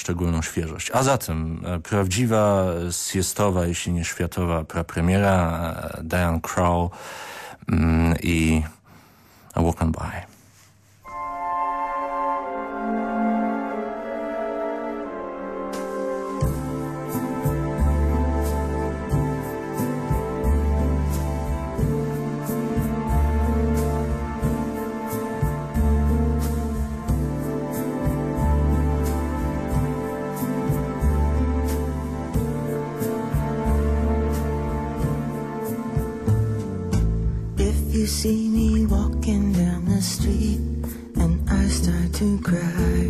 szczególną świeżość. A zatem e, prawdziwa siestowa, jeśli nie światowa prapremiera e, Diane Crow mm, i A Walk On By. Mm, i start to cry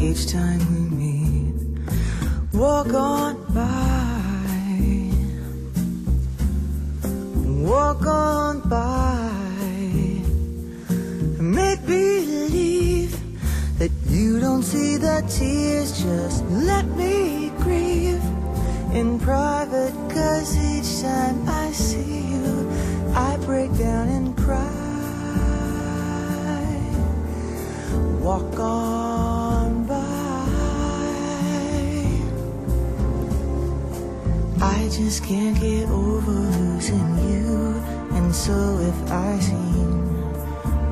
each time we meet. Walk on By. Walk on by, make believe that you don't see the tears. Just let me walk on by. I just can't get over losing you, and so if I seem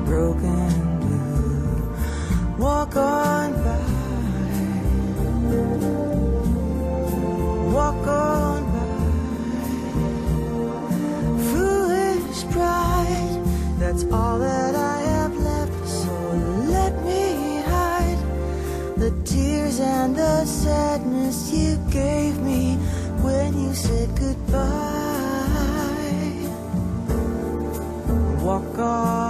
broken blue, walk on by. Walk on by. Foolish pride, that's all that. and the sadness you gave me when you said goodbye. Walk on.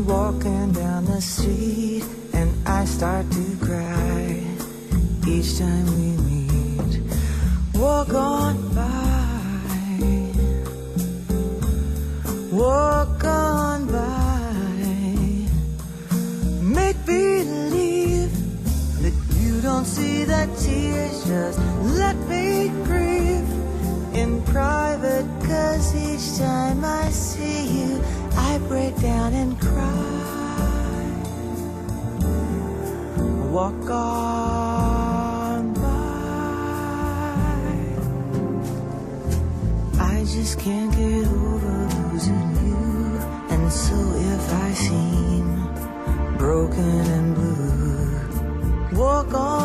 Walking down the street and I start to cry each time we meet. Walk on by, walk on by. Make believe that you don't see the tears, just let me grieve in private, cause each time I see you I break down and cry. Walk on by. I just can't get over losing you. And so if I seem broken and blue, walk on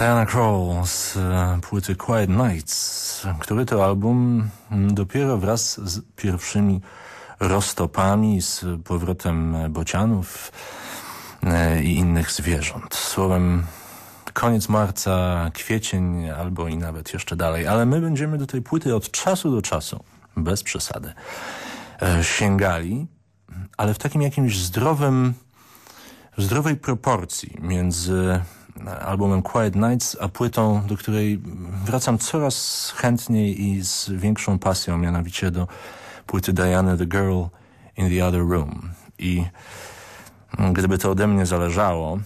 Diana Crow z e, płyty Quiet Nights, który to album dopiero wraz z pierwszymi roztopami, z powrotem bocianów e, i innych zwierząt. Słowem koniec marca, kwiecień albo i nawet jeszcze dalej. Ale my będziemy do tej płyty od czasu do czasu, bez przesady, e, sięgali, ale w takim jakimś zdrowym, zdrowej proporcji między albumem Quiet Nights, a płytą, do której wracam coraz chętniej i z większą pasją, mianowicie do płyty Diana The Girl in the Other Room. I gdyby to ode mnie zależało,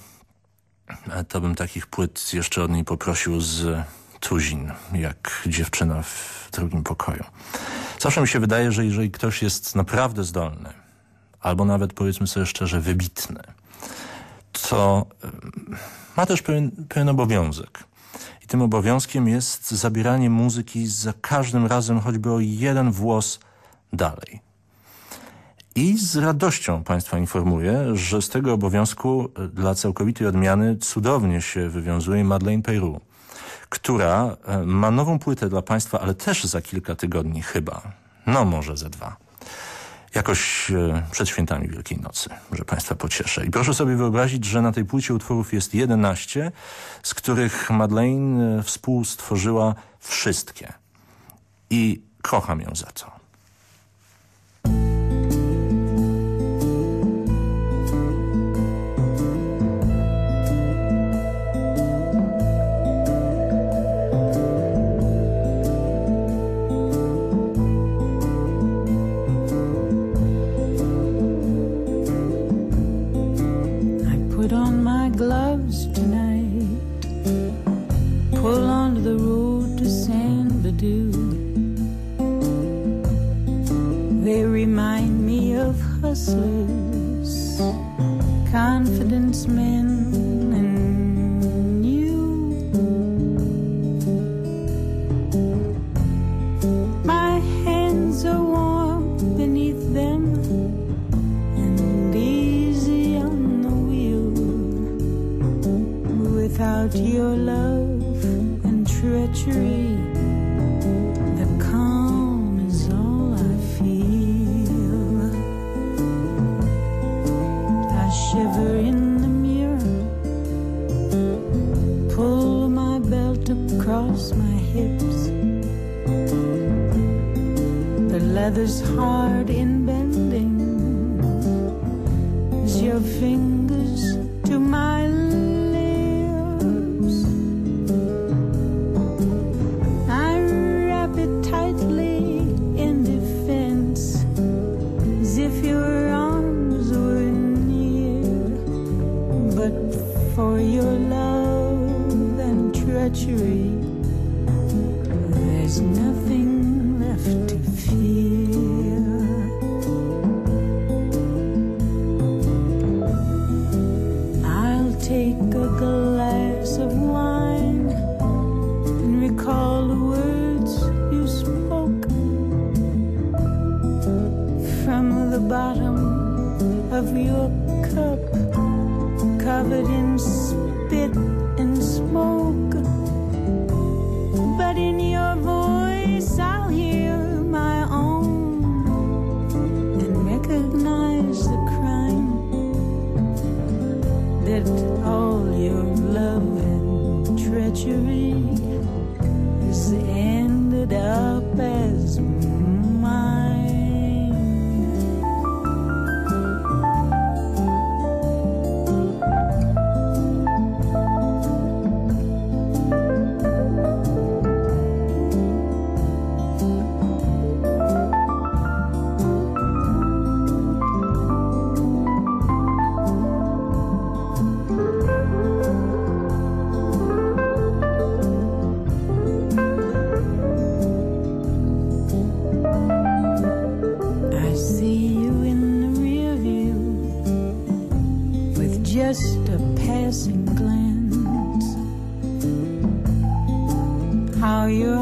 to bym takich płyt jeszcze od niej poprosił z tuzin, jak dziewczyna w drugim pokoju. Zawsze mi się wydaje, że jeżeli ktoś jest naprawdę zdolny, albo nawet powiedzmy sobie szczerze wybitny, to ma też pewien, pewien obowiązek. I tym obowiązkiem jest zabieranie muzyki za każdym razem choćby o jeden włos dalej. I z radością Państwa informuję, że z tego obowiązku e, dla całkowitej odmiany cudownie się wywiązuje Madeleine Peru, która e, ma nową płytę dla Państwa, ale też za kilka tygodni chyba, no może ze dwa jakoś e, przed świętami Wielkiej Nocy, że Państwa pocieszę. I proszę sobie wyobrazić, że na tej płycie utworów jest 11, z których Madeleine współstworzyła wszystkie. I kocham ją za to. Hustlers, confidence men, and you. My hands are warm beneath them and easy on the wheel. Without your love of your cup covered in spit and smoke. But in your voice, I'll hear my own and recognize the crime that all your love and treachery if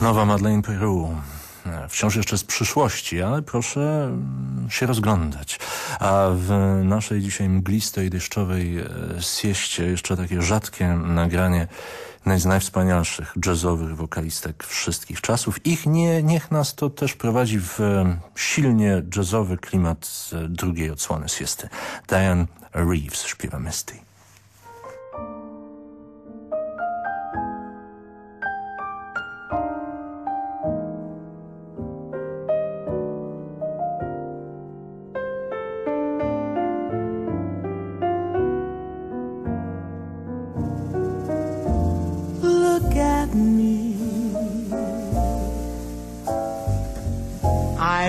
nowa Madeleine Peru. Wciąż jeszcze z przyszłości, ale proszę mm, się rozglądać. A w naszej dzisiaj mglistej, deszczowej e, sieście jeszcze takie rzadkie nagranie jednej z najwspanialszych jazzowych wokalistek wszystkich czasów. Ich nie, niech nas to też prowadzi w e, silnie jazzowy klimat drugiej odsłony siesty. Diane Reeves śpiewa Misty.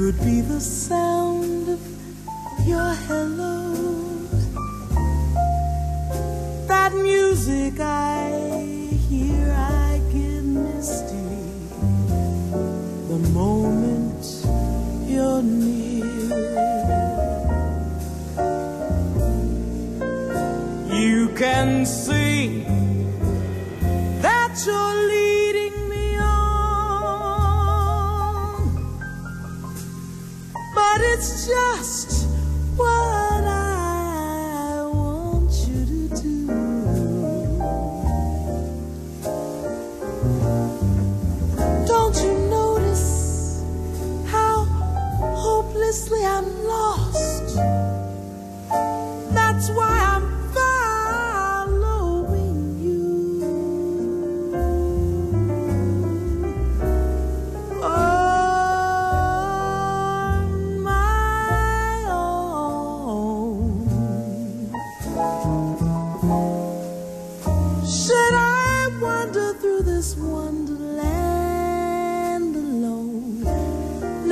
could be the sound of your hello. That music I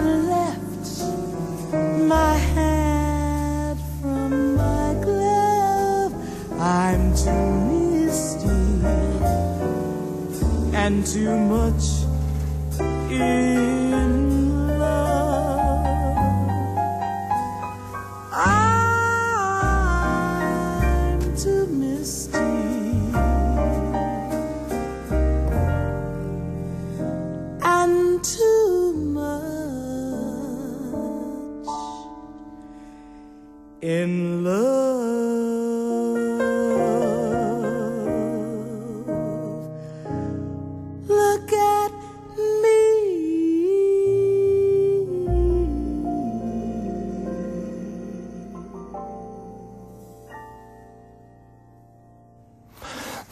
left, my hat from my glove. I'm too misty and too much in in love. Look at me.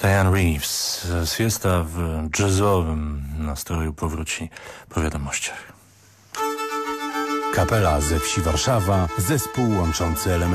Diane Reeves. Siesta w jazzowym nastroju powróci po wiadomościach. Kapela ze wsi Warszawa, zespół łączący elementy